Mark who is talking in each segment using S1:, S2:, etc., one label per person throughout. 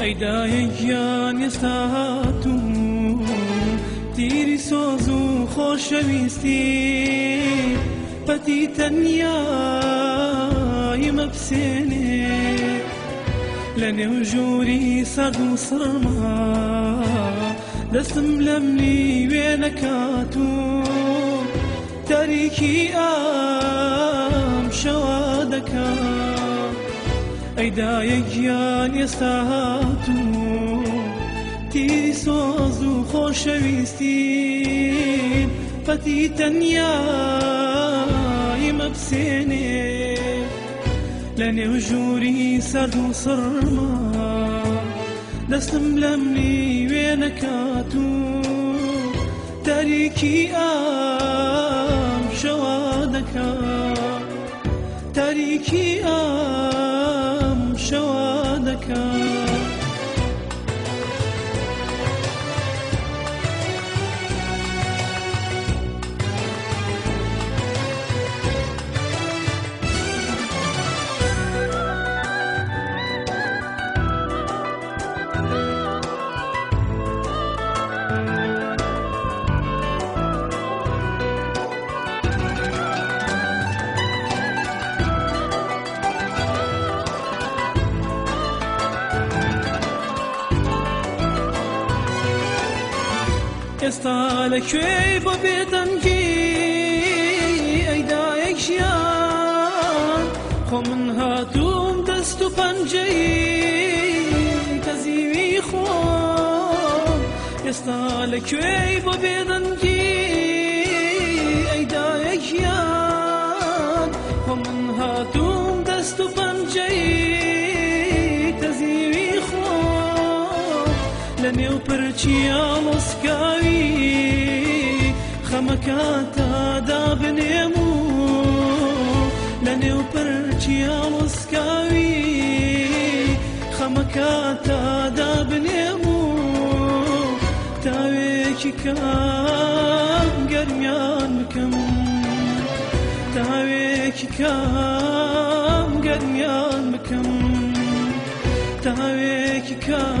S1: ئەیدایەکیان ئێستا هاتوو تیری سۆز و خۆشەویستی پەتی تەنیایی مەپسێنێ لە نێوژووری سەد و سەما دەستم لەمنی وێ نەکاتوو تاریکی ئام شەوا دەکات ئەیدایە گیان ئێستا هاتوو تیری سۆز و خۆشەویستی فەتی تەنیایی مەبسێنێ لە نێو ژووری سەرد و سڕما دەستم لەم نیوێ نەکات و تاریکی ئام شەوا دەکات تاریکی ئام استالك بو بيتنگی ایدا اکشیان خو من هاتوم دست و پنجه تزیوی خوام استالك بو بيتنگی لە نێو پرچیا مۆسکاوی خەمەکە تادا بنێم و لە نێو پرچیا مۆسکاوی خەمەکە تادا بنێم و تاوێکی کام گەرمیان بکەم تاوێکی کام گەرمیان بکەم تاوێکی کام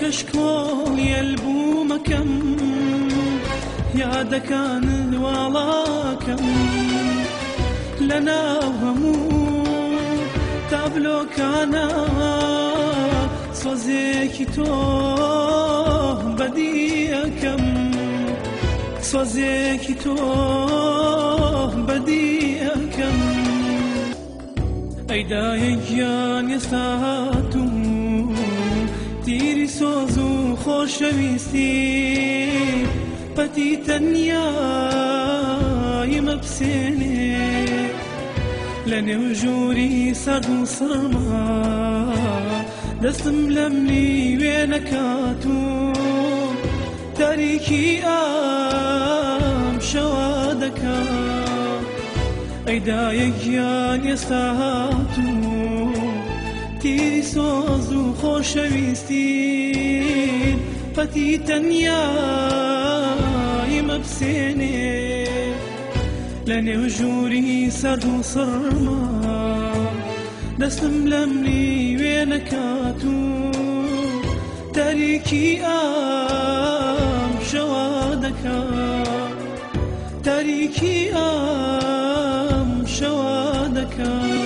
S1: كشكول يلبو يلبوم كم دكان عن كم لنا وهمو تابلو كانا سوزيكي تو بديا كم سوزيكي تو بديا كم أيدا يجيان يستهاتم تیری سۆز و خۆشەویستی پەتی تەنیای مەپسێنێ لە نێو ژووری سەد و سەما دەستم لەم نیوێ نەکات و تاریکی ئام شەوا دەکات ئەیدایەکیان ئێستا هاتوو قەتی سۆز و خۆشەویستی قەتی تەنیای مەبسێنێ لە نێو ژووری سەرد و سڕما دەستم لەملی وێ نەکات و تاریکی ئام شەوا دەکات تاریکی ئام شەوا دەکات